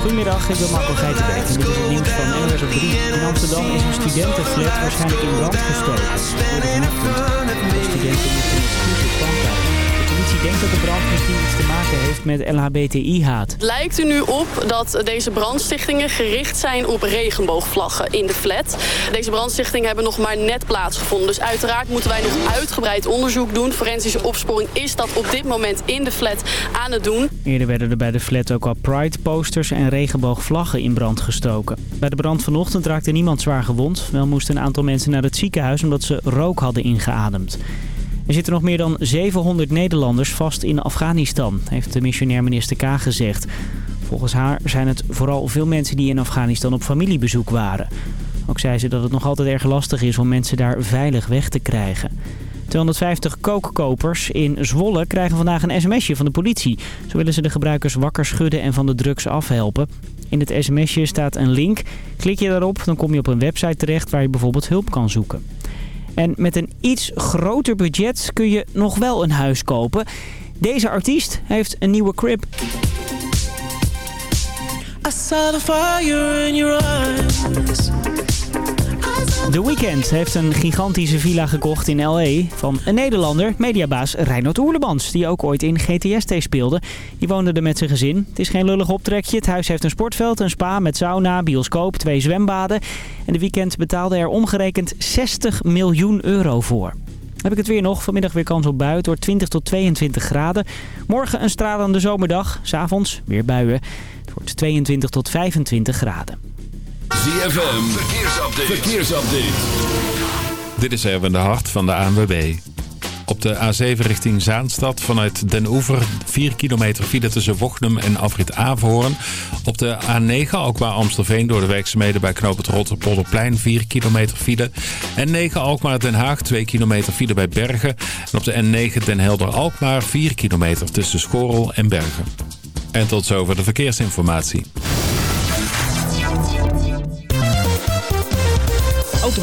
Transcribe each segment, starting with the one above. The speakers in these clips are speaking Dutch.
Goedemiddag, ik ben Marco Geitenbeek en dit is het nieuws van NOS op 3. In Amsterdam is een studentenflat waarschijnlijk in brand gestoken. Vorige vanochtend. De studenten moesten een schieten kwam de politie denkt dat de brand misschien iets te maken heeft met LHBTI-haat. Lijkt er nu op dat deze brandstichtingen gericht zijn op regenboogvlaggen in de flat. Deze brandstichtingen hebben nog maar net plaatsgevonden. Dus uiteraard moeten wij nog uitgebreid onderzoek doen. Forensische opsporing is dat op dit moment in de flat aan het doen. Eerder werden er bij de flat ook al Pride-posters en regenboogvlaggen in brand gestoken. Bij de brand vanochtend raakte niemand zwaar gewond. Wel moesten een aantal mensen naar het ziekenhuis omdat ze rook hadden ingeademd. Er zitten nog meer dan 700 Nederlanders vast in Afghanistan, heeft de missionair minister K gezegd. Volgens haar zijn het vooral veel mensen die in Afghanistan op familiebezoek waren. Ook zei ze dat het nog altijd erg lastig is om mensen daar veilig weg te krijgen. 250 kookkopers in Zwolle krijgen vandaag een sms'je van de politie. Zo willen ze de gebruikers wakker schudden en van de drugs afhelpen. In het sms'je staat een link. Klik je daarop, dan kom je op een website terecht waar je bijvoorbeeld hulp kan zoeken. En met een iets groter budget kun je nog wel een huis kopen. Deze artiest heeft een nieuwe crib. I saw the fire in your eyes. The Weeknd heeft een gigantische villa gekocht in L.A. van een Nederlander, mediabaas Reinhard Oerlemans, die ook ooit in GTST speelde. Die woonde er met zijn gezin. Het is geen lullig optrekje. Het huis heeft een sportveld, een spa met sauna, bioscoop, twee zwembaden. En de Weeknd betaalde er omgerekend 60 miljoen euro voor. Heb ik het weer nog. Vanmiddag weer kans op buien door 20 tot 22 graden. Morgen een stralende zomerdag. S'avonds weer buien. Het wordt 22 tot 25 graden. ZFM, verkeersupdate. verkeersupdate. Dit is Erwin de Hart van de ANWB. Op de A7 richting Zaanstad vanuit Den Oever 4 kilometer file tussen Wochnum en Afrit Averhoorn. Op de A9 Alkmaar Amstelveen door de werkzaamheden bij knoop het Rotterpolderplein 4 kilometer file. N9 Alkmaar Den Haag 2 kilometer file bij Bergen. En op de N9 Den Helder Alkmaar 4 kilometer tussen Schorel en Bergen. En tot zover de verkeersinformatie.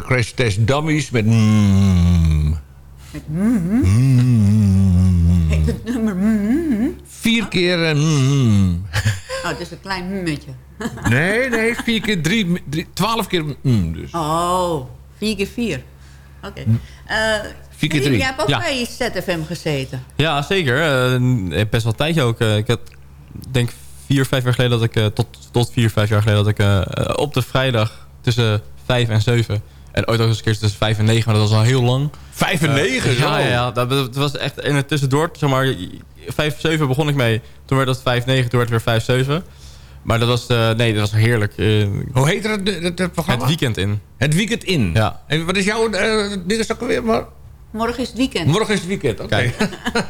Crash Test Dummies met... Mm. Heet het nummer? mm, Vier keer... eh, mm. Oh, het is een klein mummetje. Nee, nee, vier keer drie, drie twaalf keer... Mm, dus. Oh, vier keer vier. Oké. Eh, Vier keer Rien, drie. Jij hebt ook Ja. bij ZFM gezeten. Ja, zeker. Eh, best wel een tijdje ook. Eh, ik had, denk vier, vijf jaar geleden dat ik... eh, tot, tot vier, vijf jaar geleden dat ik eh, eh, op de vrijdag tussen vijf en zeven... En ooit ook eens een keer tussen vijf en negen, maar dat was al heel lang. Vijf en negen, Eh. Ja, ja. Dat, dat was echt in het tussendoor. Zeg maar, vijf, zeven begon ik mee. Toen werd dat vijf, negen. Toen werd het weer vijf, zeven. Maar dat was, eh, nee, dat was heerlijk. Eh, Hoe heet het, het, het programma? het weekend in. Het weekend in. Ja. En wat is jouw uh, ding is ook alweer? Maar... Morgen is het weekend. Morgen is het weekend, oké.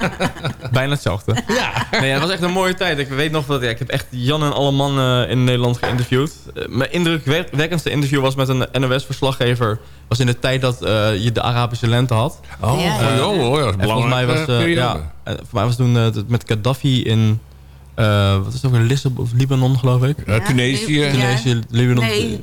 Bijna hetzelfde. Ja. Nee, het was echt een mooie tijd. Ik weet nog dat ja, ik heb echt Jan en alle mannen in Nederland geïnterviewd. Eh, mijn indrukwekkendste interview was met een NOS-verslaggever. Was in de tijd dat eh, je de Arabische lente had. Oh, Ja, ja. oh, oh, ja, is En volgens mij was, belangrijk. eh, ja, voor mij was toen eh, het met Gaddafi in... eh, wat is het ook, in Lissabon of Libanon, geloof ik? Ja, Tunesië. Ja. Tunesië, Libanon. Nee,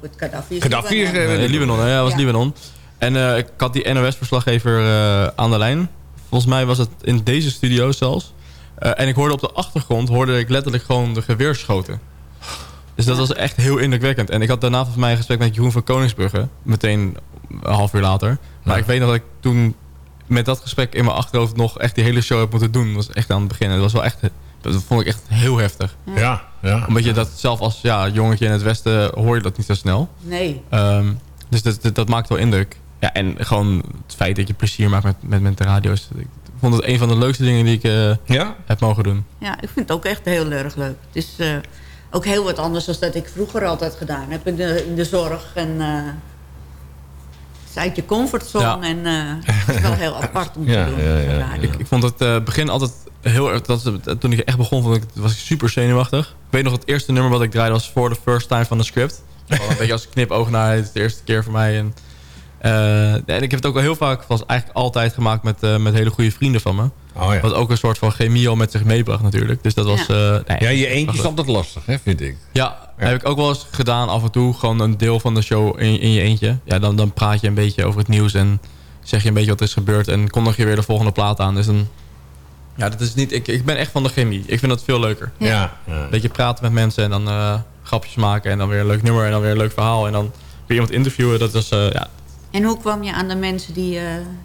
het Gaddafi is Gaddafi is... Libanon. Libanon, ja, dat was Ja. Libanon. En eh, ik had die NOS-verslaggever eh, aan de lijn. Volgens mij was het in deze studio zelfs. Eh, en ik hoorde op de achtergrond hoorde ik letterlijk gewoon de geweerschoten. Dus dat was echt heel indrukwekkend. En ik had daarna volgens mij een gesprek met Jeroen van Koningsbrugge. Meteen een half uur later. Maar Ja. ik weet nog dat ik toen met dat gesprek in mijn achterhoofd nog echt die hele show heb moeten doen. Dat was echt aan het begin. Dat was wel echt... Dat vond ik echt heel heftig. Ja, ja. Omdat je dat zelf als ja, jongetje in het Westen hoor je dat niet zo snel. Nee. Ehm, dus dat, dat, dat maakt wel indruk. Ja, en gewoon het feit dat je plezier maakt met, met, met de radio's. Ik vond het een van de leukste dingen die ik eh, Ja? heb mogen doen. Ja, ik vind het ook echt heel erg leuk. Het is eh, ook heel wat anders dan dat ik vroeger altijd gedaan heb in de, in de zorg. En, eh, het is uit je comfortzone Ja. en eh, het is wel heel apart om te Ja, doen. ja, ja, radio. Ik, ik vond het eh, begin altijd heel erg... Dat, toen ik echt begon, vond ik, was ik super zenuwachtig. Ik weet nog het eerste nummer wat ik draaide was voor the first time van de script. Gewoon een beetje als knipoog naar het de eerste keer voor mij. En, en ik heb het ook al heel vaak, was eigenlijk altijd gemaakt met, eh, met hele goede vrienden van me. Oh ja. Wat ook een soort van chemie al met zich meebracht natuurlijk. Dus dat was... Ja. eh, nee, Ja, je eentje is altijd lastig, hè, vind ik. Ja, heb ik ook wel eens gedaan af en toe. Gewoon een deel van de show in, in je eentje. Ja, dan, dan praat je een beetje over het nieuws en zeg je een beetje wat er is gebeurd. En kondig je weer de volgende plaat aan. Dus dan... Ja, dat is niet... Ik, ik ben echt van de chemie. Ik vind dat veel leuker. Ja. ja. Dat je praat met mensen en dan eh, grapjes maken. En dan weer een leuk nummer en dan weer een leuk verhaal. En dan weer iemand interviewen. Dat is... eh, ja, En hoe kwam je aan de mensen die, eh,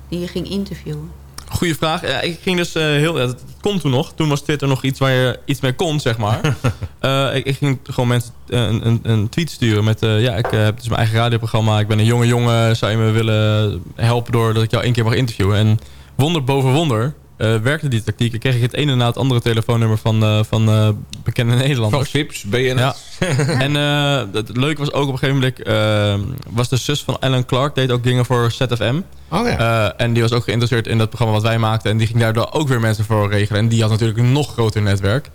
die je ging interviewen? Goeie vraag. Ja, ik ging dus eh, heel... Ja, dat kon toen nog. Toen was Twitter nog iets waar je iets mee kon, zeg maar. Eh, ik, ik ging gewoon mensen een, een, een tweet sturen met... eh, ja, ik heb dus mijn eigen radioprogramma. Ik ben een jonge jongen. Zou je me willen helpen doordat ik jou één keer mag interviewen? En wonder boven wonder eh, werkte die tactiek. En kreeg ik het ene na het andere telefoonnummer van, eh, van eh, bekende Van Nederlanders. Vips, BNS. Ja. en eh, het leuke was ook op een gegeven moment... was de zus van Alan Clark, deed ook dingen voor ZFM. Oh ja. Eh, en die was ook geïnteresseerd in dat programma wat wij maakten. En die ging daardoor ook weer mensen voor regelen. En die had natuurlijk een nog groter netwerk.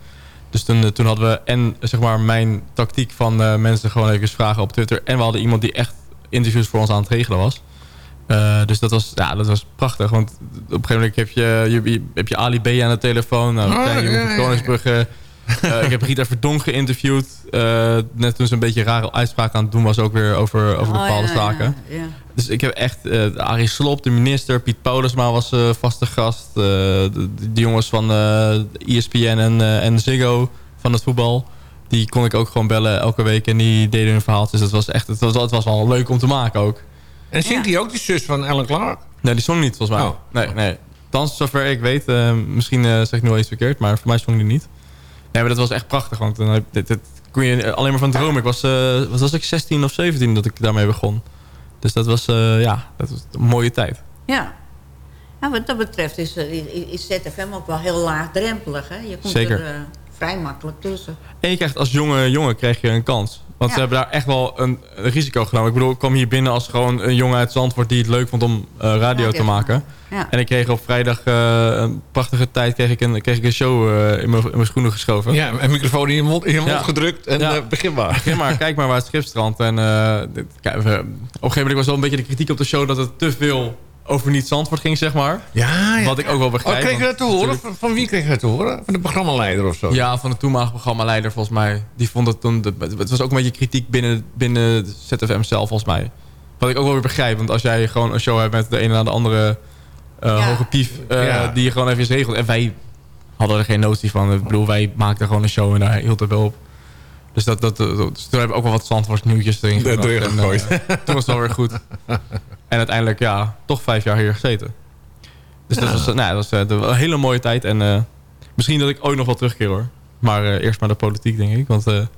Dus toen, toen hadden we en zeg maar mijn tactiek van eh, mensen gewoon even vragen op Twitter. En we hadden iemand die echt interviews voor ons aan het regelen was. Eh, dus dat was, ja, dat was prachtig. Want op een gegeven moment heb je, je, je- heb je Ali B aan de telefoon. Nou, Oh, ja, van ja. Koningsbrugge. Eh, ik heb Rita Verdonk geïnterviewd. Eh, net toen ze een beetje rare uitspraak aan het doen was. Ook weer over, over Oh, bepaalde ja, ja, zaken. ja. Dus ik heb echt... eh Arie Slob, de minister. Piet Paulusma was eh, vaste gast. eh, de, die jongens van eh ESPN en, eh, en Ziggo van het voetbal. Die kon ik ook gewoon bellen elke week. En die deden hun verhaal. Dus het was echt... Het was, het was wel leuk om te maken ook. En zingt hij ook die zus van Ellen Clark? Nee, die zong niet volgens mij. Oh. Nee, nee. Thans, zover ik weet, eh, misschien eh, zeg ik nu wel iets verkeerd, maar voor mij zong die niet. Nee, maar dat was echt prachtig, want dan heb, dit, dit kon je alleen maar van dromen. Ik was, eh, wat was ik 16 of 17 dat ik daarmee begon. Dus dat was, eh, ja, dat was een mooie tijd. Ja. ja, wat dat betreft is, is, ZFM ook wel heel laagdrempelig. Hè? Je komt Zeker. er vrij makkelijk tussen. En je krijgt als jonge jongen krijg je een kans. Want Ja. ze hebben daar echt wel een, een risico genomen. Ik bedoel, ik kwam hier binnen als gewoon een jongen uit Zandvoort... die het leuk vond om eh, radio, Radio te maken. Ja. En ik kreeg op vrijdag eh, een prachtige tijd... kreeg ik een, kreeg ik een show eh, in, mijn, schoenen geschoven. Ja, een microfoon in je mond, in je mond Ja. gedrukt en Ja. begin maar. Begin maar, kijk maar waar het schip strandt. En eh, dit- kijk, op een gegeven moment was wel een beetje de kritiek op de show... dat het te veel over niet-Zandvoort ging, zeg maar. Ja, ja. Wat ik ook wel begrijp. Oh, kreeg je dat te horen? natuurlijk- Van, wie kreeg je dat te horen? Van de programmaleider of zo? Ja, van de toenmalige programmaleider volgens mij. Die vond het toen... Het was ook een beetje kritiek binnen, binnen de ZFM zelf volgens mij. Wat ik ook wel weer begrijp. Want als jij gewoon een show hebt met de ene na de andere eh, Ja. hoge pief... eh, Ja. die je gewoon even regelt. En wij hadden er geen notie van. Ik bedoel, wij maakten gewoon een show en daar hield het wel op. Dus, dat, dat, dus toen hebben we ook wel wat Zandvoorts nieuwtjes erin. En, gegooid. eh, toen was het wel weer goed. En uiteindelijk, ja, toch vijf jaar hier gezeten. Dus dat was, eh, nou, dat was eh, een hele mooie tijd. En eh, misschien dat ik ooit nog wel terugkeer hoor. Maar eh, eerst maar de politiek, denk ik. Want eh, ik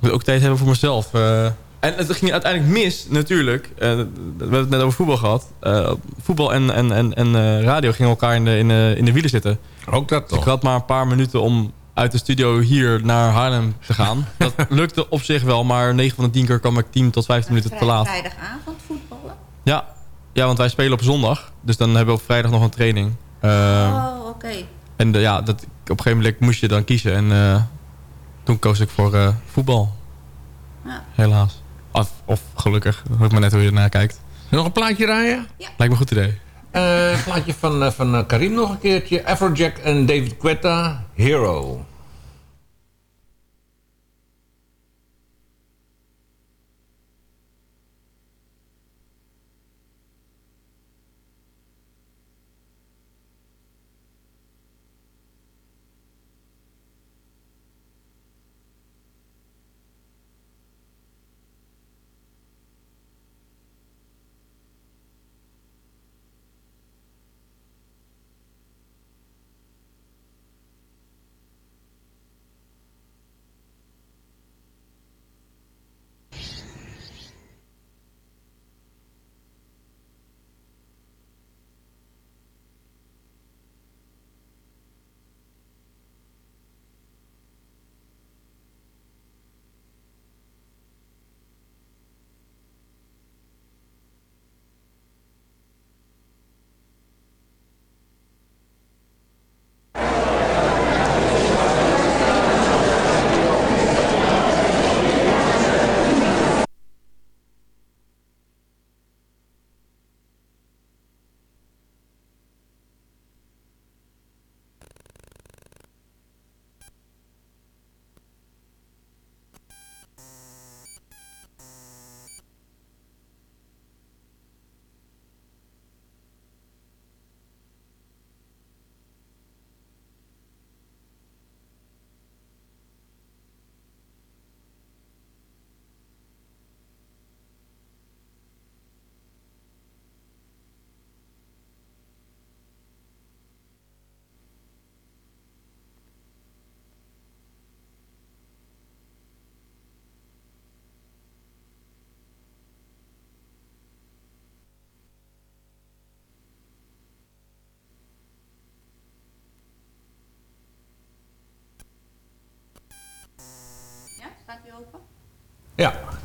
moet ook tijd hebben voor mezelf. eh. en het ging uiteindelijk mis, natuurlijk. Eh, we hebben het net over voetbal gehad. Eh, voetbal en, en, en, en eh, radio gingen elkaar in de, in, de, in de wielen zitten. Ook dat Ik had maar een paar minuten om uit de studio hier naar Haarlem te gaan. Dat lukte op zich wel, maar 9 van de 10 keer kwam ik 10 tot 15 minuten te laat. Vrijdagavond voetballen? Ja. ja, want wij spelen op zondag. Dus dan hebben we op vrijdag nog een training. Eh, oh, oké. En de, ja, dat, op een gegeven moment moest je dan kiezen. En eh, toen koos ik voor eh, voetbal. Ja. Helaas. Of, of gelukkig. Dat hoort maar net hoe je ernaar kijkt. Nog een plaatje rijden? Lijkt me een goed idee. Eh, een plaatje van, eh, van Karim nog een keertje. Afrojack en David Quetta, Hero.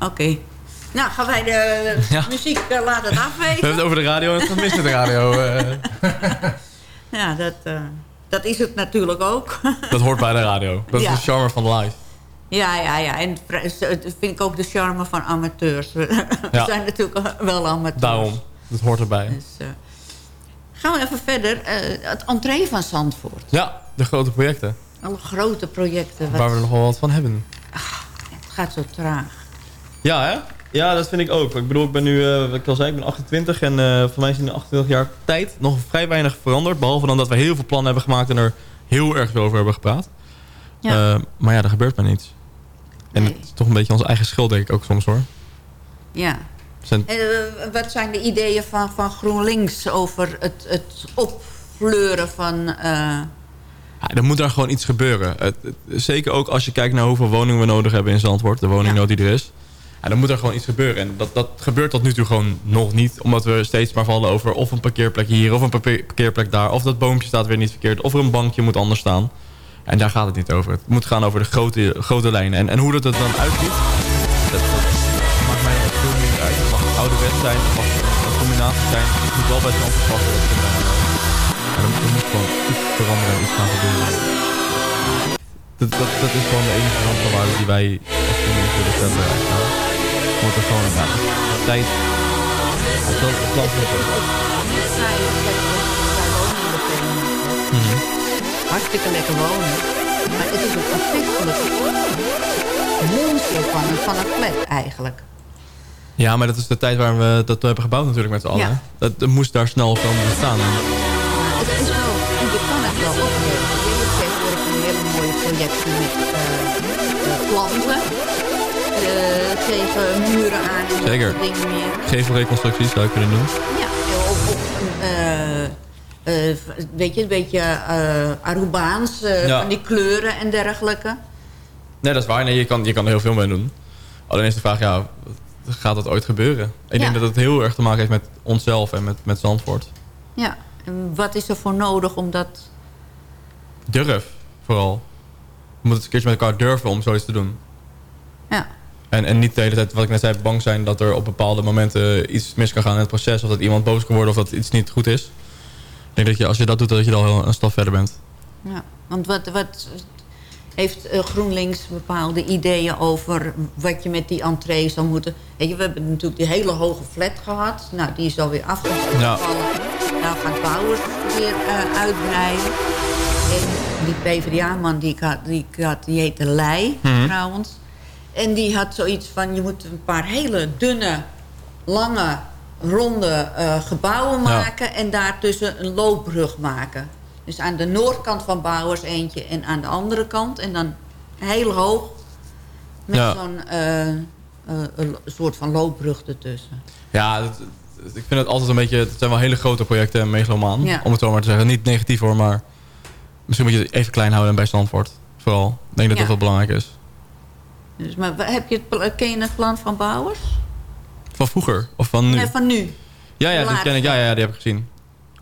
Oké. Nou, gaan wij de Ja. muziek eh, laten We afweten? hebben het over de radio en het gaat mis met de radio. eh. Ja, dat, eh, dat is het natuurlijk ook. dat hoort bij de radio. Dat is de charme van live. ja, ja, ja. En dat vind ik ook de charme van amateurs. We Ja. zijn natuurlijk wel amateurs. Daarom. Dat hoort erbij. Dus, gaan we even verder. Het entree van Zandvoort. Ja, de grote projecten. Alle grote projecten. Wat, Waar we er nog wel wat van hebben. Het gaat zo traag. Ja, hè? Ja, dat vind ik ook. Ik bedoel, ik ben nu, eh, wat ik al zei, ik ben 28 en eh voor mij is in de 28 jaar tijd nog vrij weinig veranderd. Behalve dan dat we heel veel plannen hebben gemaakt en er heel erg veel over hebben gepraat. Ja. Eh, maar ja, er gebeurt maar niets. En Nee. het is toch een beetje onze eigen schuld, denk ik ook soms hoor. Ja. Zijn- En, wat zijn de ideeën van, van GroenLinks over het, het opfleuren van... Ja, er moet daar gewoon iets gebeuren. Zeker ook als je kijkt naar hoeveel woningen we nodig hebben in Zandvoort. De woningnood die er is. Ja, dan moet er gewoon iets gebeuren. En dat, dat gebeurt tot nu toe gewoon nog niet. Omdat we steeds maar vallen over of een parkeerplek hier... of een parkeer- parkeerplek daar. Of dat boompje staat weer niet verkeerd. Of er een bankje moet anders staan. En daar gaat het niet over. Het moet gaan over de grote, grote lijnen. En, en hoe dat er dan uitziet... Dat, maakt mij veel minder uit. Het mag ouderwets zijn. Het mag een combinatie zijn. Het moet wel bij. Dat vind ik dan moet gewoon iets veranderen en iets gaan gebeuren. Dat, dat, is gewoon de enige randvoorwaarde die wij uitstaan. Want er gewoon ja, tijd... Het is het van. Hartstikke lekker wonen. Maar het is een afzichtelijk monster van, een- van een flat eigenlijk. Ja, maar dat is de tijd waar we dat hebben gebouwd natuurlijk met z'n allen. Ja. Dat, dat moest daar snel komen staan. Het is wel, je kan het wel opgeven. Je hebt een hele mooie projecten met eh, planten. tegen muren aan Zeker. soort dingen meer. Gevelreconstructies zou je kunnen doen. Ja, of, een, eh, eh, weet je, een beetje eh Arubaans, Ja. van die kleuren en dergelijke. Nee, dat is waar. Nee, je, kan, je kan er heel veel mee doen. Alleen is de vraag, ja, gaat dat ooit gebeuren? Ik denk dat het heel erg te maken heeft met onszelf en met, met Zandvoort. Ja, en wat is er voor nodig om dat... Durf, vooral. We moeten het een keertje met elkaar durven om zoiets te doen. Ja. En, en niet de hele tijd, wat ik net zei, bang zijn dat er op bepaalde momenten iets mis kan gaan in het proces. Of dat iemand boos kan worden of dat iets niet goed is. Ik denk dat je, als je dat doet, dat je dan al een stap verder bent. Ja, want wat, wat heeft eh, GroenLinks bepaalde ideeën over wat je met die entree zou moeten... Weet je, we hebben natuurlijk die hele hoge flat gehad. Nou, die is alweer afgevallen. Ja. Nou gaat Bouwers weer eh, uitbreiden. En die PvdA-man die ik had, die, ik had, die heette Leij Mhm. trouwens. En die had zoiets van, je moet een paar hele dunne, lange, ronde eh, gebouwen Ja. maken... en daartussen een loopbrug maken. Dus aan de noordkant van Bouwers eentje en aan de andere kant. En dan heel hoog met Ja. zo'n eh, eh, soort van loopbrug ertussen. Ja, dat- ik vind het altijd een beetje... Het zijn wel hele grote projecten en megalomaan. Ja. Om het zo maar te zeggen. Niet negatief hoor, maar... Misschien moet je het even klein houden en bij Zandvoort. Vooral. Ik denk dat dat wel belangrijk is. Dus, maar heb je het, ken je het plan van Bouwers? Van vroeger? Of van nu? Nee, van nu. Ja, ja, die ken ik. Ja, ja, die heb ik gezien.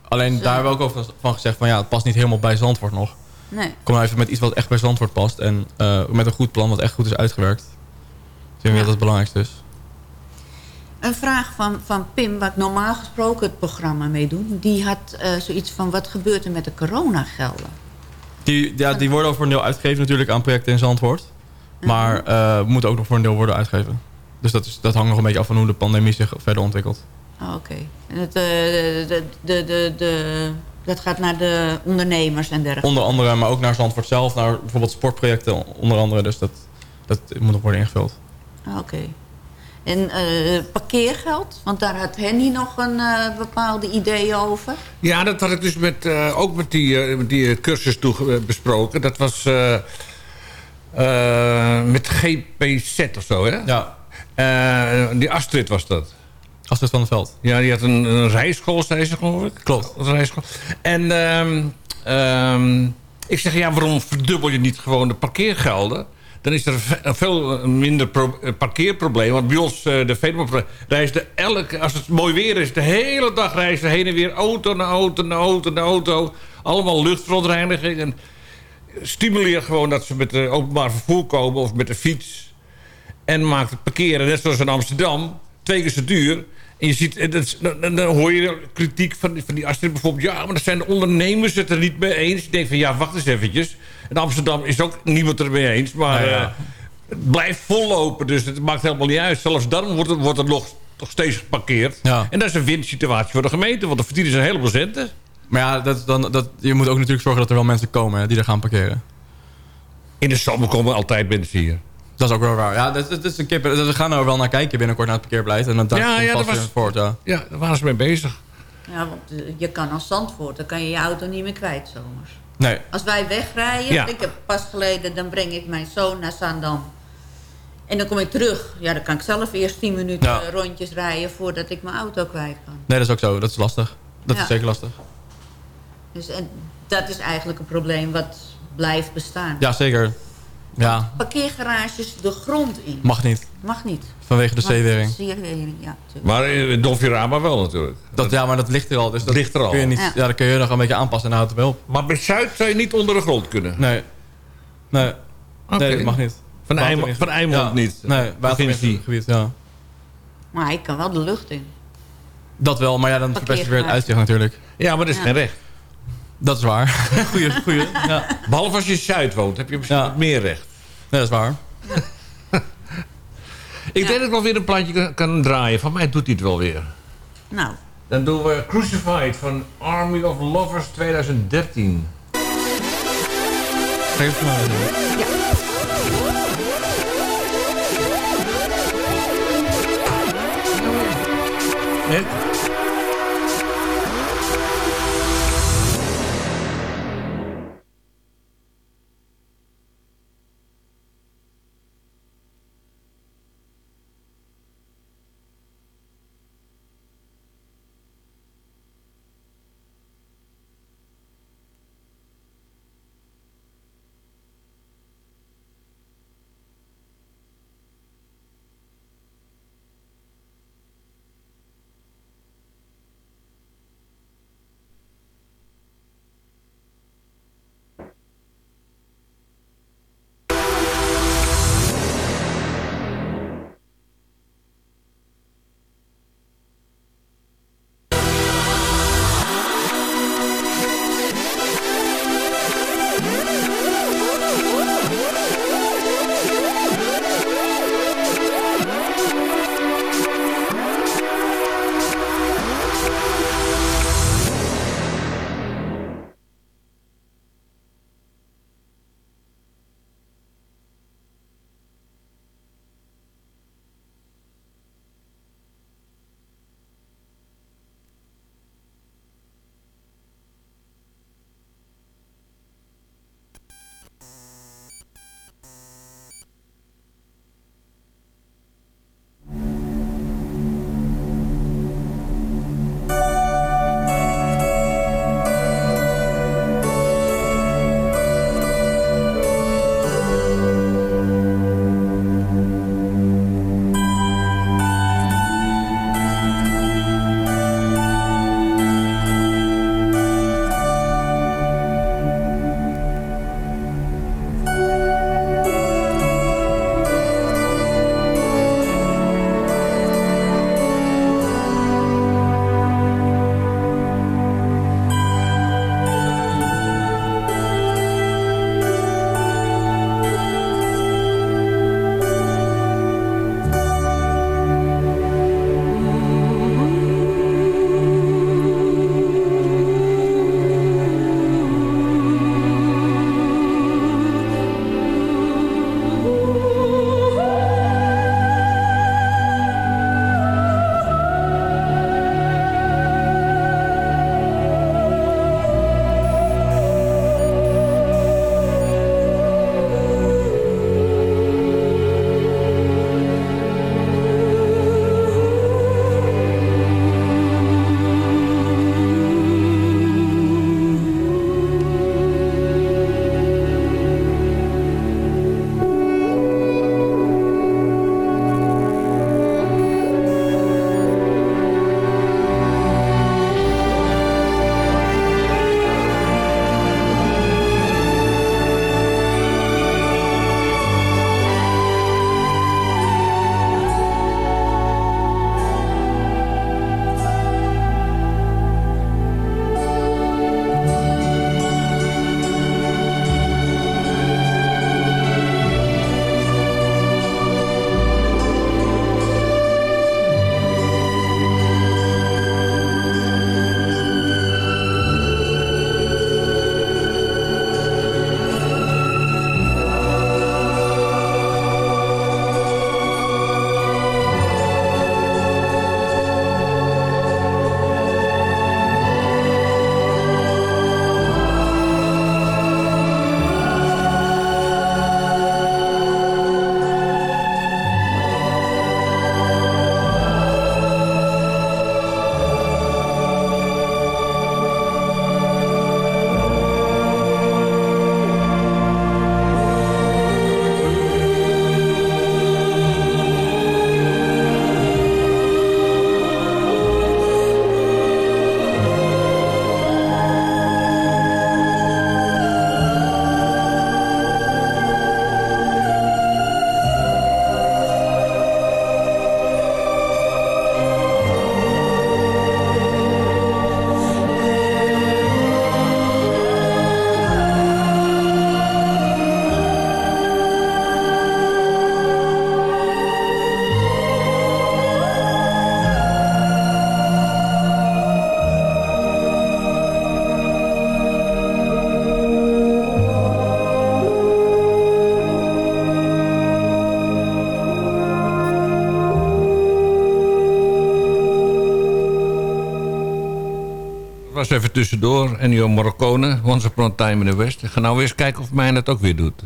Alleen Zo. daar hebben we ook over van gezegd van ja, het past niet helemaal bij Zandvoort nog. Nee. Kom nou even met iets wat echt bij Zandvoort past. En eh, met een goed plan wat echt goed is uitgewerkt. Ik denk dat dat het belangrijkste is. Een vraag van, van Pim, ik normaal gesproken het programma mee doe. Die had eh, zoiets van, wat gebeurt er met de coronagelden? Die, ja, die worden ook voor een deel uitgegeven natuurlijk aan projecten in Zandvoort. Maar eh moeten ook nog voor een deel worden uitgegeven. Dus dat, is, dat hangt nog een beetje af van hoe de pandemie zich verder ontwikkelt. Oh, Oké. En het, eh, de, de, de, de, dat gaat naar de ondernemers en dergelijke. Onder andere, maar ook naar Zandvoort zelf. Naar bijvoorbeeld sportprojecten onder andere. Dus dat, dat moet nog worden ingevuld. Ah, Oké. En eh, parkeergeld? Want daar had Henny nog een eh, bepaalde idee over. Ja, dat had ik dus met, eh, ook met die, met die cursus toe besproken. Dat was eh, eh, met GPZ of zo, hè? Ja. Eh, die Astrid was dat. Astrid van der Veld. Ja, die had een, een rijschool, zei ze geloof ik. Klopt. Een rijschool. En ehm, ehm, ik zeg, ja, waarom verdubbel je niet gewoon de parkeergelden? Dan is er een veel minder pro- eh, parkeerprobleem. Want bij ons, eh, de Veluwe, reist er elke, als het mooi weer is... de hele dag reist er heen en weer auto na auto na auto na auto. Allemaal luchtverontreiniging. En stimuleer gewoon dat ze met de openbaar vervoer komen... of met de fiets. En maakt het parkeren, net zoals in Amsterdam... twee keer zo duur. En je ziet, en dat dan, hoor je kritiek van, die- van die Astrid bijvoorbeeld... ja, maar dan zijn de ondernemers het er niet mee eens. Ik denk van, ja, wacht eens eventjes. In Amsterdam is ook niemand er mee eens. Maar Nou ja. eh, het blijft vollopen, dus het maakt helemaal niet uit. Zelfs dan wordt het, wordt het nog toch steeds geparkeerd. Ja. En dat is een winsituatie voor de gemeente, want dan verdienen ze een heleboel centen. Maar ja, dat, dan, dat, je moet ook natuurlijk zorgen dat er wel mensen komen hè, die er gaan parkeren. In de zomer komen altijd mensen hier. Dat is ook wel waar. Ja, dat, dat is een kip. We gaan er wel naar kijken binnenkort naar het parkeerbeleid. En dan daar Ja, ja, dat was- voort, ja. Ja, daar waren ze mee bezig. Ja, want eh, je kan als Zandvoort, dan kan je je auto niet meer kwijt zomers. Nee. Als wij wegrijden, Ja. ik heb pas geleden, dan breng ik mijn zoon naar Zaandam. En dan kom ik terug. Ja, dan kan ik zelf eerst 10 minuten Ja. rondjes rijden voordat ik mijn auto kwijt kan. Nee, dat is ook zo. Dat is lastig. Dat Ja. is zeker lastig. Dus en dat is eigenlijk een probleem wat blijft bestaan. Ja, zeker. Ja, Parkeergarages de grond in. mag niet. Mag niet. Vanwege de zeewering. zeewering, ja. Maar in Donfirama wel natuurlijk. Dat, ja, maar dat ligt er al. Dus dat Ligt er al. Kun je niet, Ja. ja. dat kun je nog een beetje aanpassen en houdt het wel op. Maar bij Zuid zou je niet onder de grond kunnen. Nee. Nee. Nee, dat mag niet. Van, Water- van Eimond Ja. niet. Nee, Provincie. gebied, ja. Maar hij kan wel de lucht in. Dat wel, maar ja, dan verpest je weer het uitzicht natuurlijk. Ja, maar dat is Ja. geen recht. Dat is waar. goeie, goeie. Ja. Behalve als je in Zuid woont, heb je misschien Ja. wat meer recht. Nee, dat is waar. Ik denk dat ik wel weer een plaatje kan, kan draaien. Van mij doet hij het wel weer. Nou, Dan doen we Crucified van Army of Lovers 2013. Geef het maar. The even tussendoor. En Ennio Morricone, onze Upon in de westen ga nou eens kijken of mij dat ook weer doet.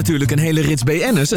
natuurlijk een hele rits BN'ers...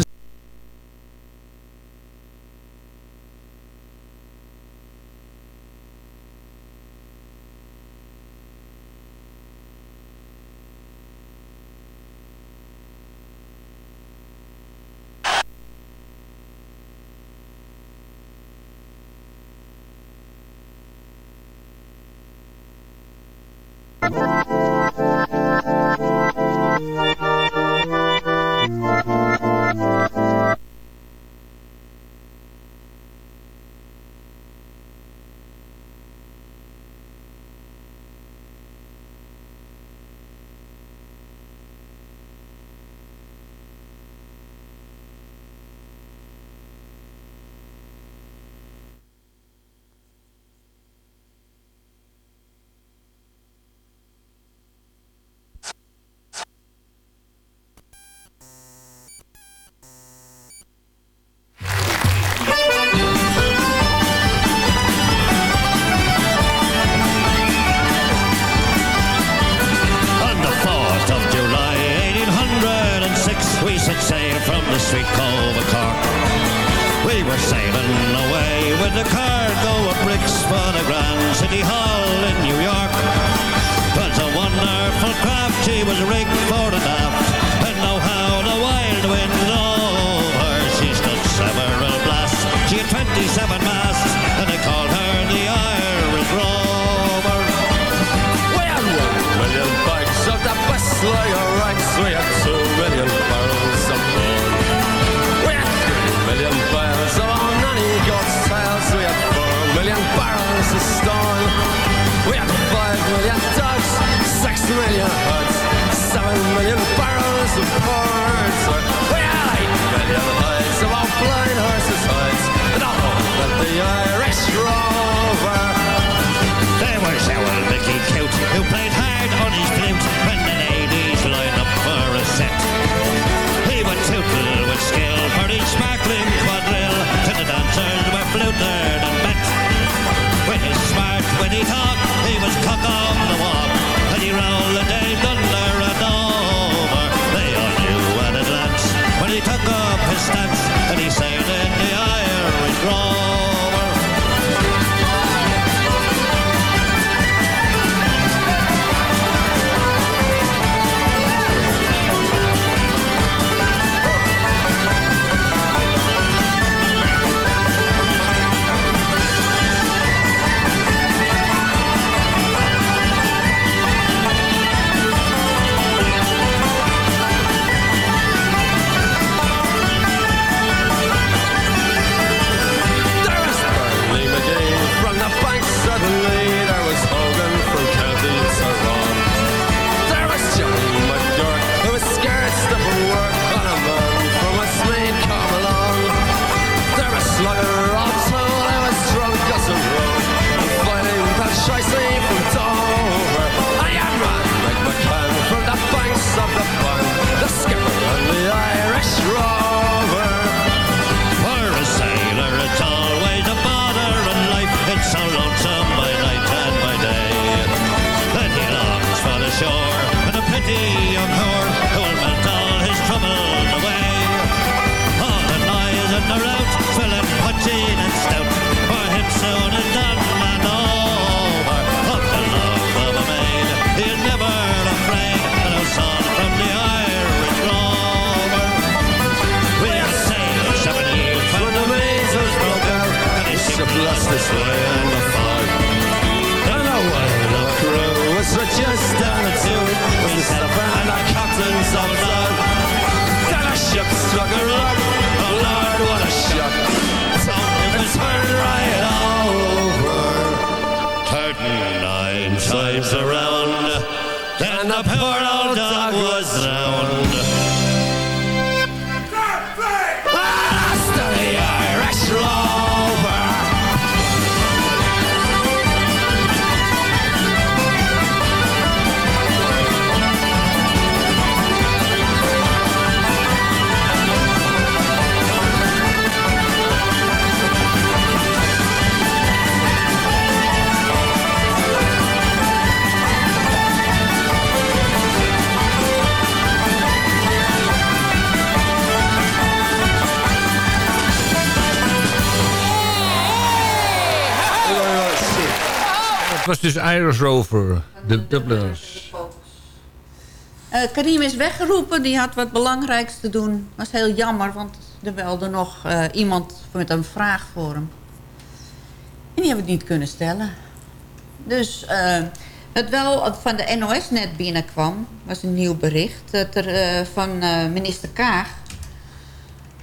dus Irish Rover, de Dubliners. Eh, Karim is weggeroepen. Die had wat belangrijks te doen. was heel jammer, want er belde nog eh, iemand met een vraag voor hem. En die hebben we niet kunnen stellen. Dus eh, het wel van de NOS net binnenkwam... was een nieuw bericht dat er, van minister Kaag...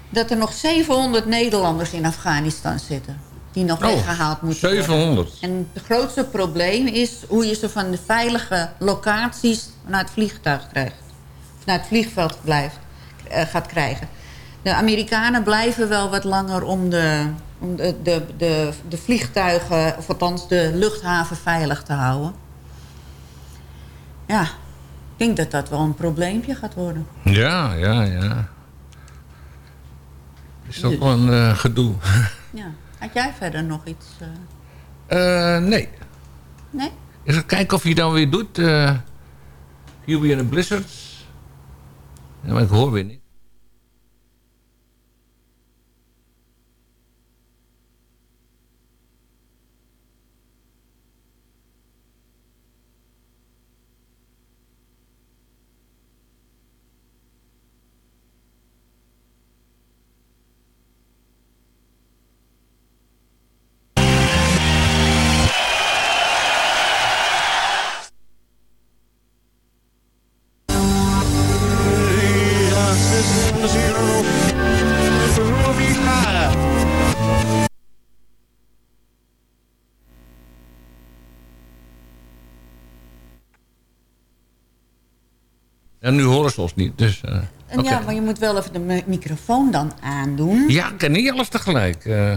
dat er nog 700 Nederlanders in Afghanistan zitten... die nog Oh, weggehaald moeten worden. 700. En het grootste probleem is hoe je ze van de veilige locaties naar het vliegtuig krijgt. Of naar het vliegveld blijft, eh, gaat krijgen. De Amerikanen blijven wel wat langer om de, om de, de, de, de vliegtuigen, of althans de luchthaven veilig te houden. Ja, ik denk dat dat wel een probleempje gaat worden. Ja, ja, ja. Is toch wel een eh, gedoe. Ja. Had jij verder nog iets? Eh, nee. Nee? Eens kijken of hij dan weer doet. eh Huey en de Blizzards. Ja, maar ik hoor weer niet. En nu horen ze ons niet, dus... eh, En. Ja, maar je moet wel even de mi- microfoon dan aandoen. Ja, ik kan niet alles tegelijk. eh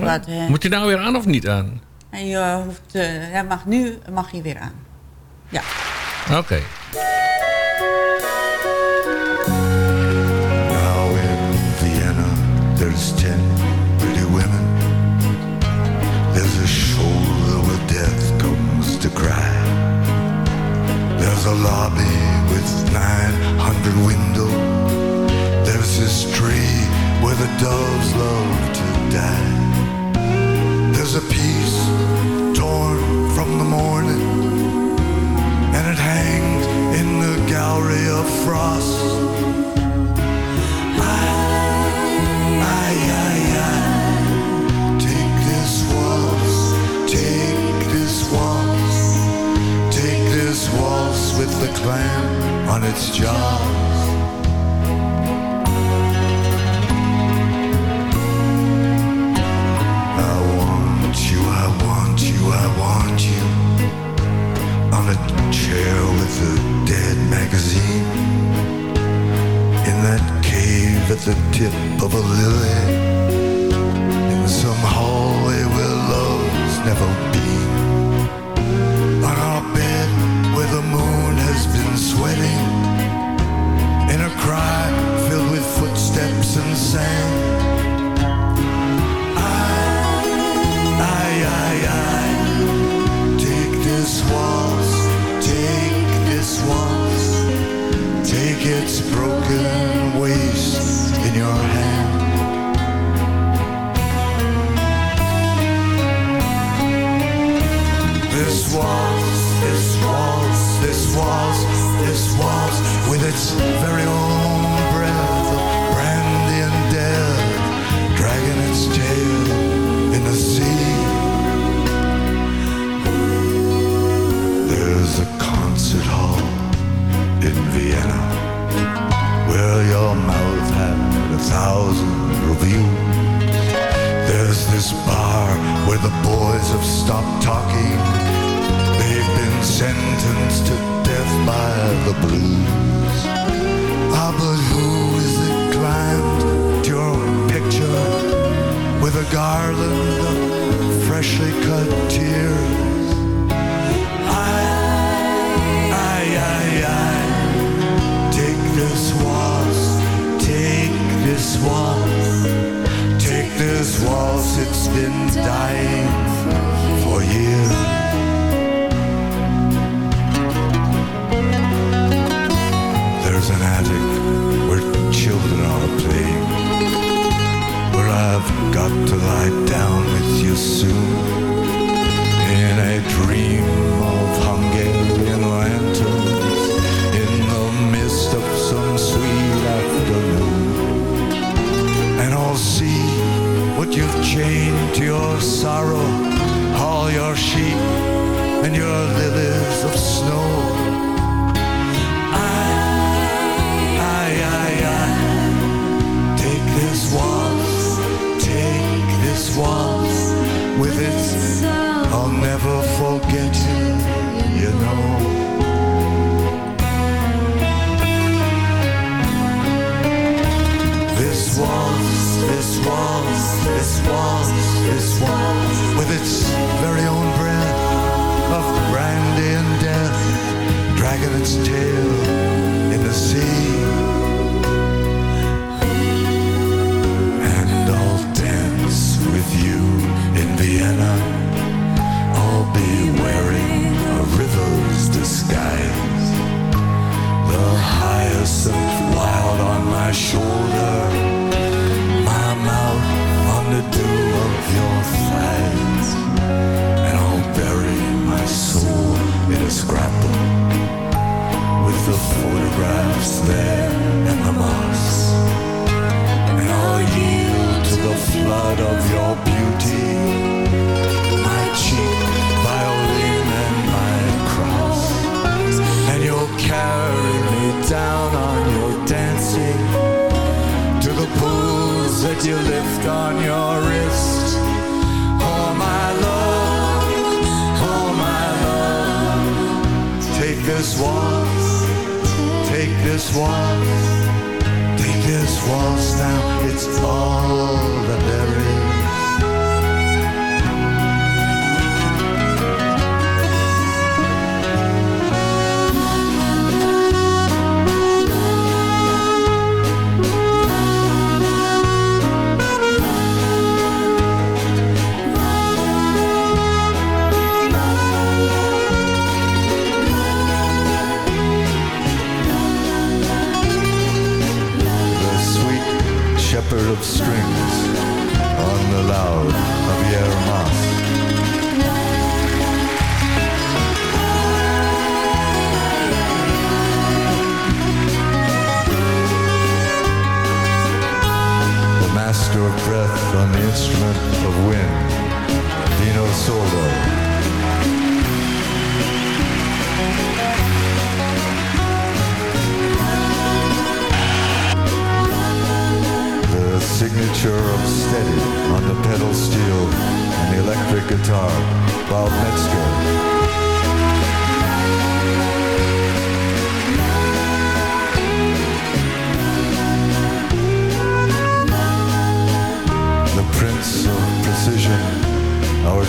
wat, hè. Moet je nou weer aan of niet aan? En je hoeft, eh, hij mag nu mag je weer aan. Ja. Oké. Now in Vienna, there's ten pretty women. There's a shoulder where death comes to cry. There's a lobby 900 windows. There's this tree where the doves love to die. There's a piece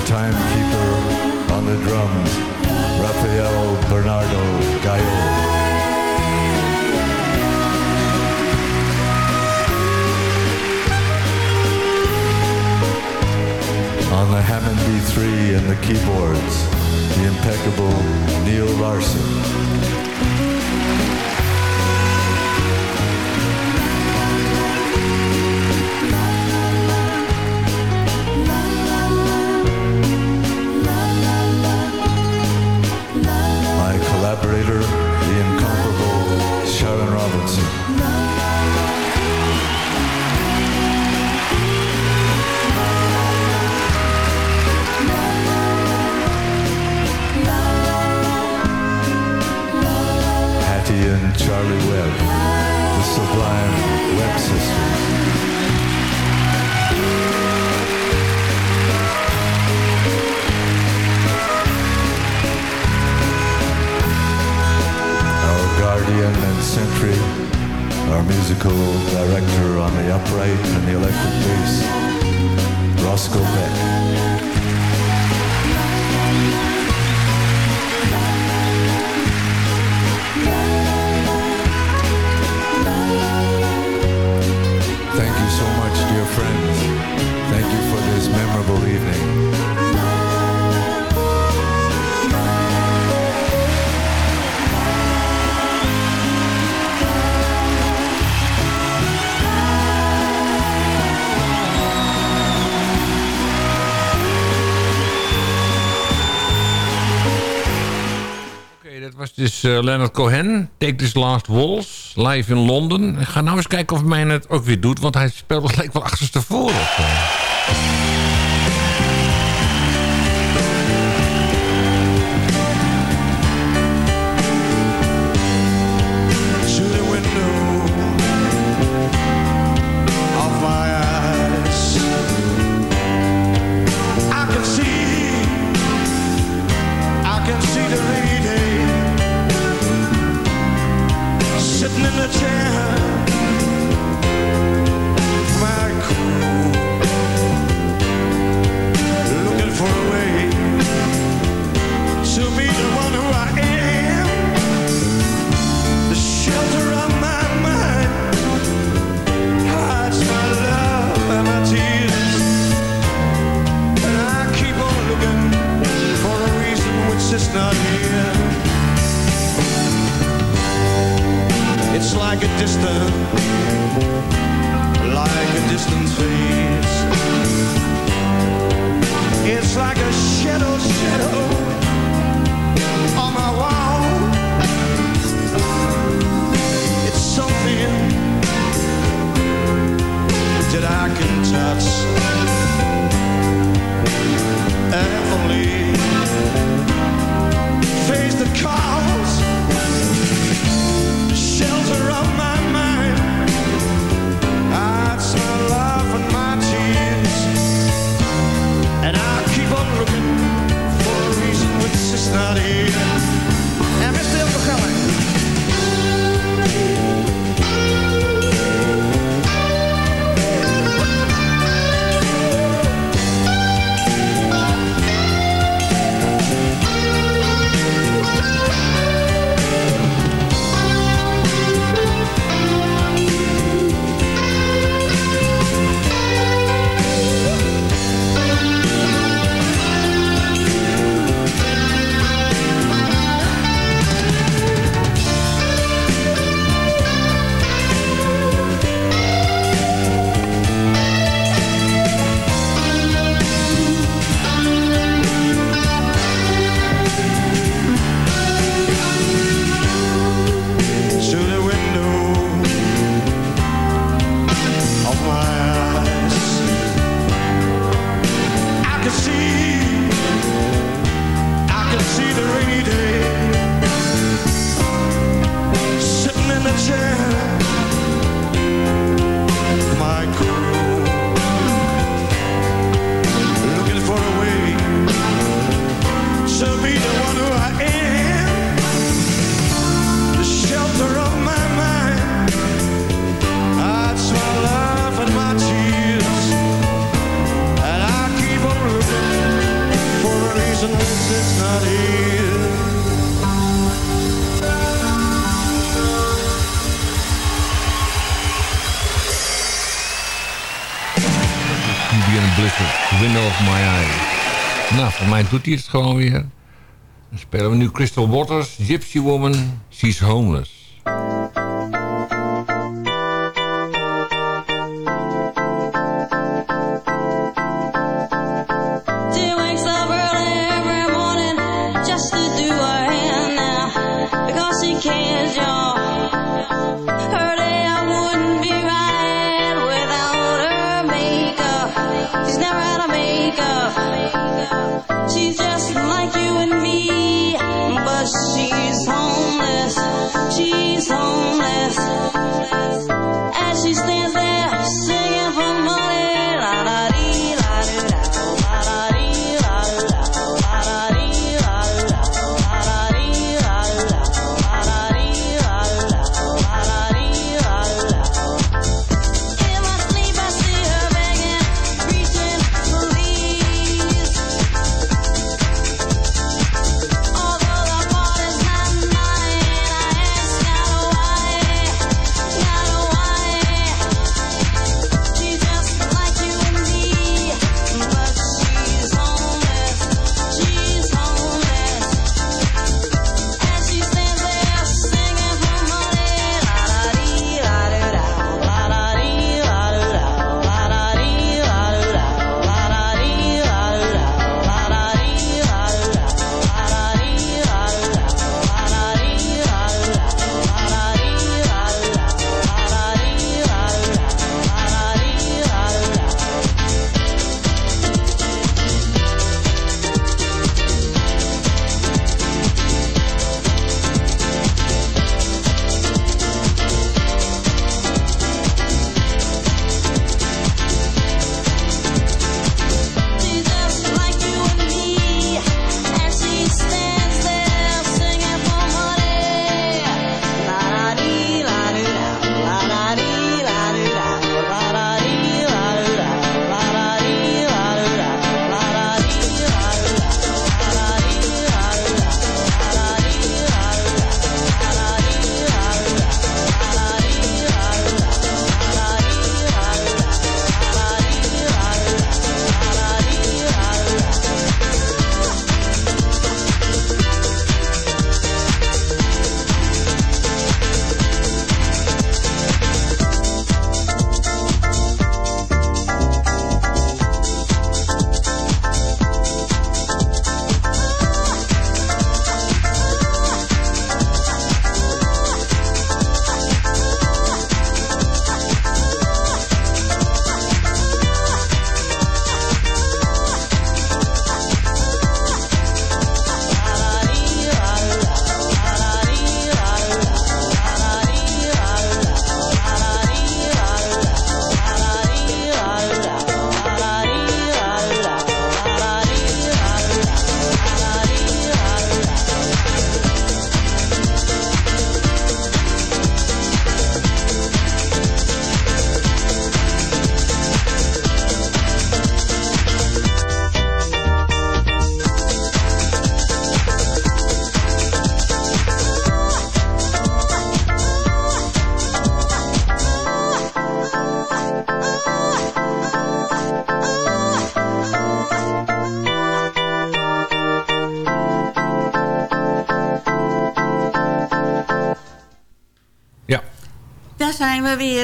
timekeeper on the drums, Rafael Bernardo Gallo. On the Hammond B3 and the keyboards, the impeccable Neil Larson. was dus uh, Leonard Cohen. Take This Last Waltz. Live in Londen. Ik ga nou eens kijken of mij het ook weer doet. Want hij speelt gelijk wel achterstevoren. Of, doet hij het gewoon weer. Dan spelen we nu Crystal Waters, Gypsy Woman, She's Homeless.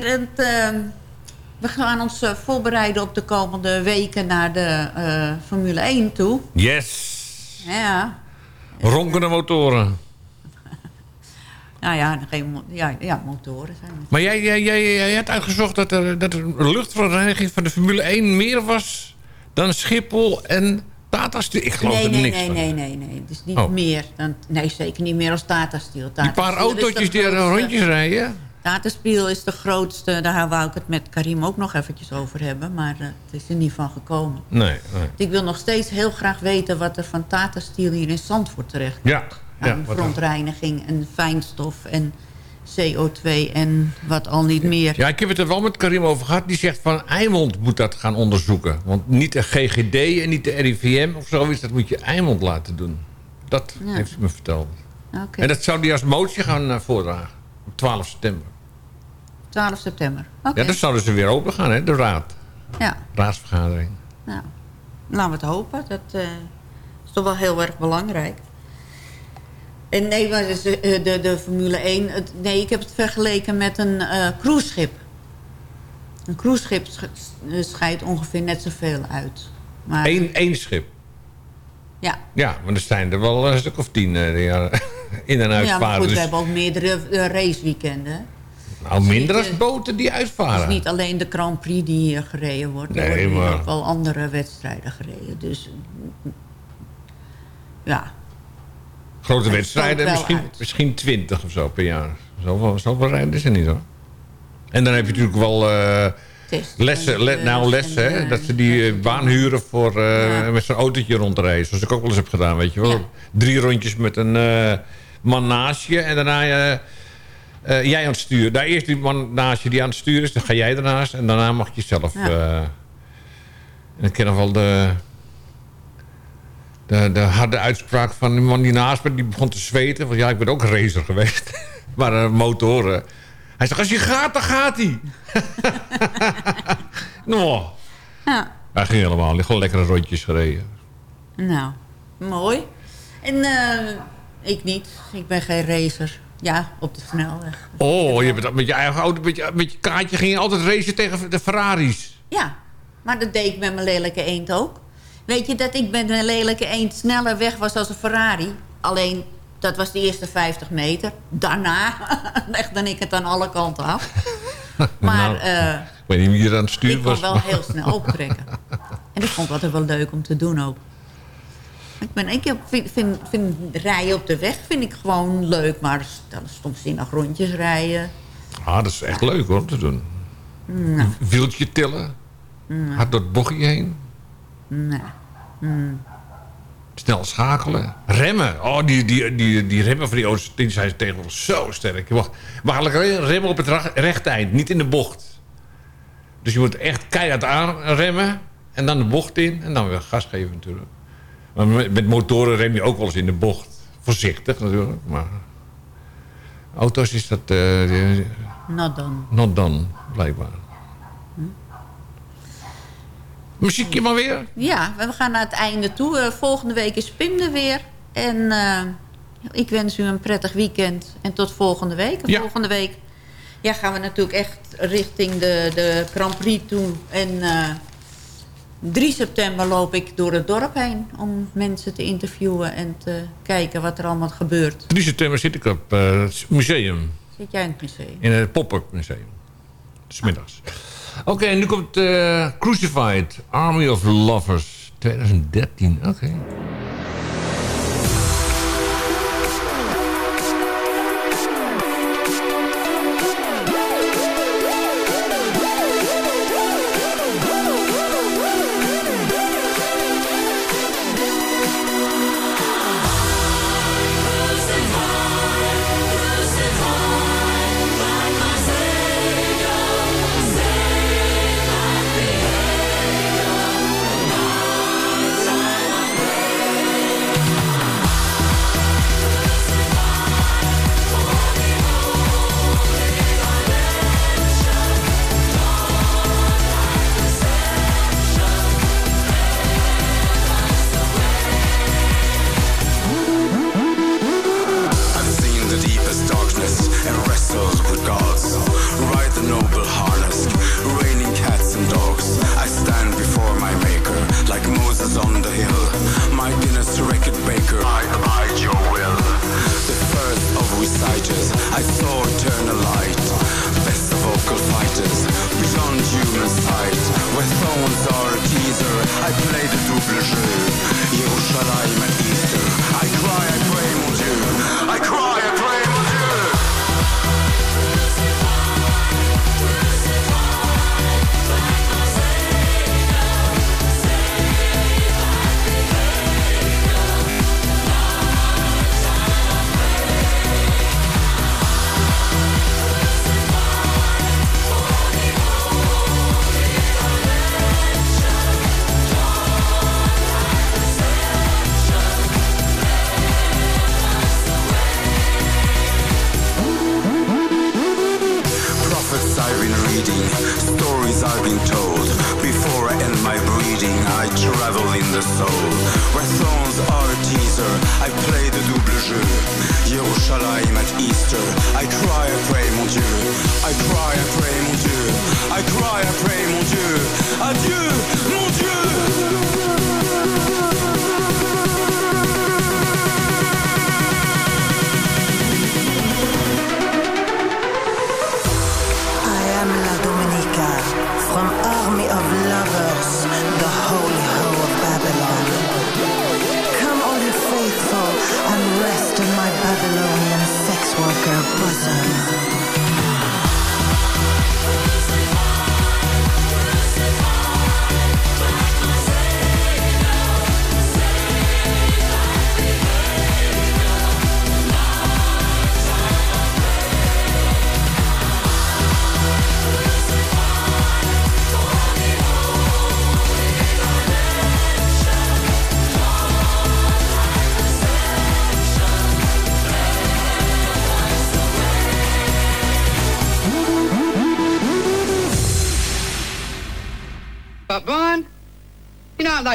Zijn we gaan ons eh, voorbereiden op de komende weken naar de eh, Formule 1 toe. Yes. Ja, Ronkende motoren. nou ja, geen, ja, ja motoren zijn het. Maar jij, jij, jij, jij had uitgezocht dat er, dat er luchtverontreiniging van de Formule 1 meer was dan Schiphol en Tata Steel. Ik geloof nee, er nee, niks nee, van. nee, nee, nee. Het is niet Oh. meer. Dan, nee, zeker niet meer als Tata Steel. Tata Die paar Steel autootjes die er rondjes rijden. Tata Steel is de grootste. Daar wou ik het met Karim ook nog eventjes over hebben. Maar het is er niet van gekomen. Nee, nee. Ik wil nog steeds heel graag weten wat er van Tata Steel hier in Zandvoort terecht Ja. ja aan wat verontreiniging en fijnstof en CO2 en wat al niet meer. Ja, ik heb het er wel met Karim over gehad. Die zegt van Eimond moet dat gaan onderzoeken. Want niet de GGD en niet de RIVM of zoiets. Dat moet je Eimond laten doen. Dat Ja. heeft ze me verteld. En dat zou die als motie gaan eh, voordragen. Op 12 september. 12 september. Ja, dan zouden ze weer open gaan, hè? De raad. Ja, Raadsvergadering. nou, laten we het hopen. Dat eh, is toch wel heel erg belangrijk. En nee, maar dus, eh, de, de Formule 1... Het, nee, ik heb het vergeleken met een eh cruiseschip. Een cruiseschip sch- scheidt ongeveer net zoveel uit. Maar, Eén, één schip. Ja. Ja, maar er zijn er wel een stuk of tien in en ja, uitvaren. maar goed, Dus- we hebben ook meerdere raceweekenden. Nou, minder als eh, boten die Het uitvaren. is niet alleen de Grand Prix die hier gereden wordt. Er Nee, worden hier maar- ook wel andere wedstrijden gereden. Dus ja, Grote Het wedstrijden, misschien, uit. misschien 20 of zo per jaar. Zoveel, zoveel rijden er niet hoor. En dan heb je natuurlijk wel eh, lessen, le- nou lessen, hè, dat ze die eh, baan huren voor eh, met zo'n autootje rond te rijden. Zoals ik ook wel eens heb gedaan, weet je wel. Drie rondjes met een eh je en daarna eh, jij aan het sturen. Daar eerst die man naast je die aan het sturen is, dan ga jij ernaast en daarna mag je zelf. Ja. eh, en ik ken nog wel de, de, de harde uitspraak van die man die naast me, die begon te zweten. Want ja, ik ben ook racer geweest. maar eh, motoren. Hij zegt, als je gaat, dan gaat hij. nou, ja. hij ging helemaal niet. Gewoon lekkere rondjes gereden. nou, mooi. En eh, ik niet. Ik ben geen racer. Ja, op de snelweg. Oh, je bent met je eigen auto, met je, met je kaartje ging je altijd racen tegen de Ferraris. Ja, maar dat deed ik met mijn lelijke eend ook. Weet je dat ik met mijn lelijke eend sneller weg was als een Ferrari? Alleen, dat was de eerste 50 meter. Daarna legde ik het aan alle kanten af. Maar Nou, eh, ik weet niet wie er aan het stuur ik kon was. wel heel snel optrekken. En ik vond altijd wel leuk om te doen ook. Ik, ben, ik vind, vind, vind rijden op de weg vind ik gewoon leuk. Maar dan stomzinnig rondjes rijden. Ah, dat is echt leuk hoor, om te doen. Nou, Wieltje tillen. nou, Hard door het bochtje heen. nou. Snel schakelen. Remmen. Oh, die, die, die, die remmen van die auto's die zijn tegenwoordig zo sterk. Je mag, mag remmen op het ra- rechte eind, niet in de bocht. Dus je moet echt keihard aanremmen. En dan de bocht in. En dan weer gas geven natuurlijk. Maar met, motoren rem je ook wel eens in de bocht. Voorzichtig natuurlijk. Maar auto's is dat die- Nou dan. not done, blijkbaar. Muziekje maar weer. Ja, we gaan naar het einde toe. Eh, volgende week is Pim er weer. En eh, ik wens u een prettig weekend. En tot volgende week. Ja. volgende week ja, gaan we natuurlijk echt richting de, de Grand Prix toe. En 3 september loop ik door het dorp heen... om mensen te interviewen en te kijken wat er allemaal gebeurt. 3 september zit ik op eh, het museum. Zit jij in het museum? In het pop-up museum. Smiddags. Oké, en nu komt eh, Crucified. Army of Lovers. 2013. Oké.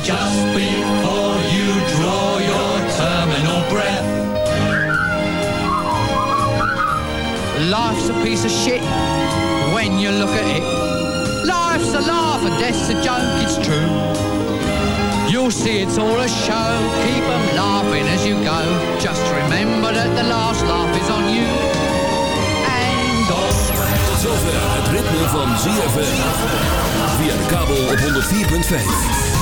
Just before you draw your terminal breath. Life's a piece of shit when you look at it. Life's a laugh and death's a joke, it's true. You'll see it's all a show, keep keep 'em laughing as you go. Just remember that the last laugh is on you. And always... Tot zover het ritme van ZFM. Via de kabel op 104.5.